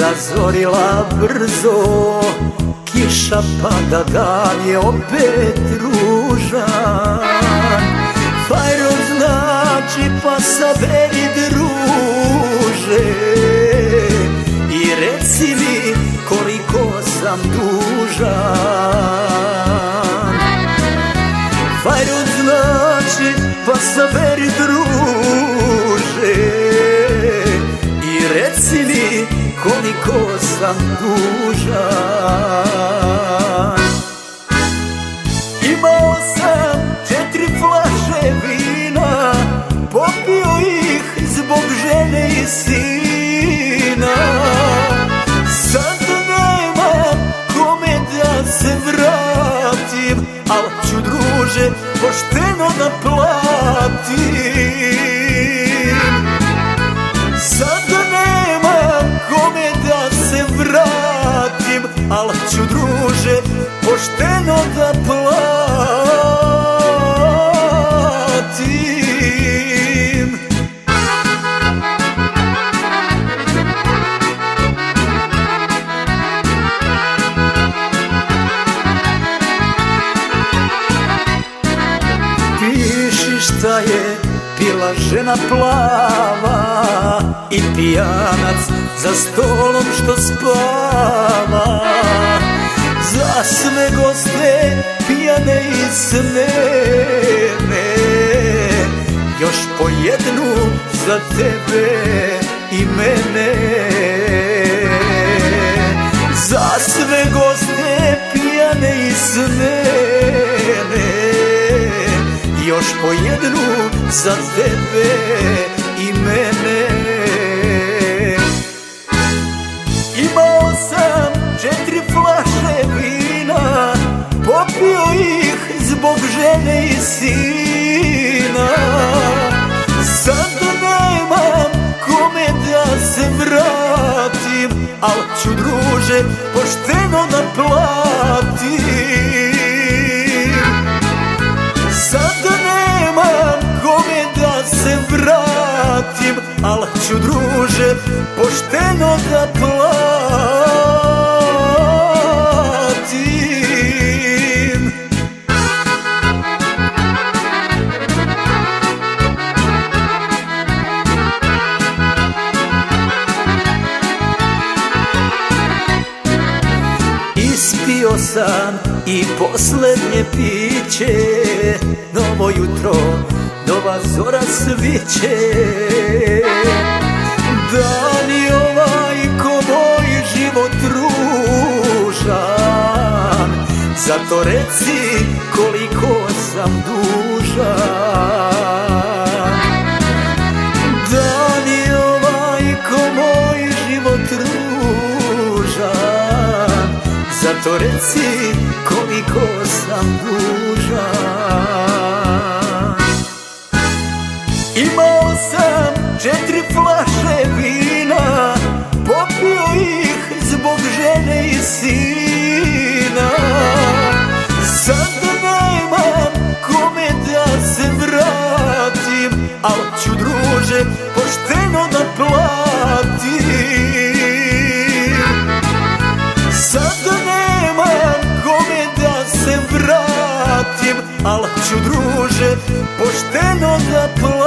razorila brzo. Kiša pada, dan je opet ružan. Fajro znači pa saberi druže. I reci mi koliko sam dužan. Fajro znači pa saberi druže koliko sam dužan. Imao sam četiri flaše vina Popio ih zbog žene i sina. Sad nema kome da se vratim Al ću druže pošteno da platim Al ću druže pošteno da platim. Piši šta je bila žena plava i pijanac za stolom što spava pijane i smene Još po jednu za tebe i mene. Za sve goste pijane i Još po jednu za tebe i mene zbog žene i sina. Sad nemam kome da se vratim Al ću druže pošteno da platim. Sad nemam kome da se vratim Al ću druže pošteno da platim sam i posljednje piće. Novo jutro, nova zora sviće. Dan i ovaj ko moj život ružan Zato reci koliko sam dužan Zato reci koliko sam dužan. Imao sam četiri flaše vina Popio ih zbog žene i sina. Sad nemam kome da se vratim Al ću druže pošteno da platim Al ću druže pošteno da platim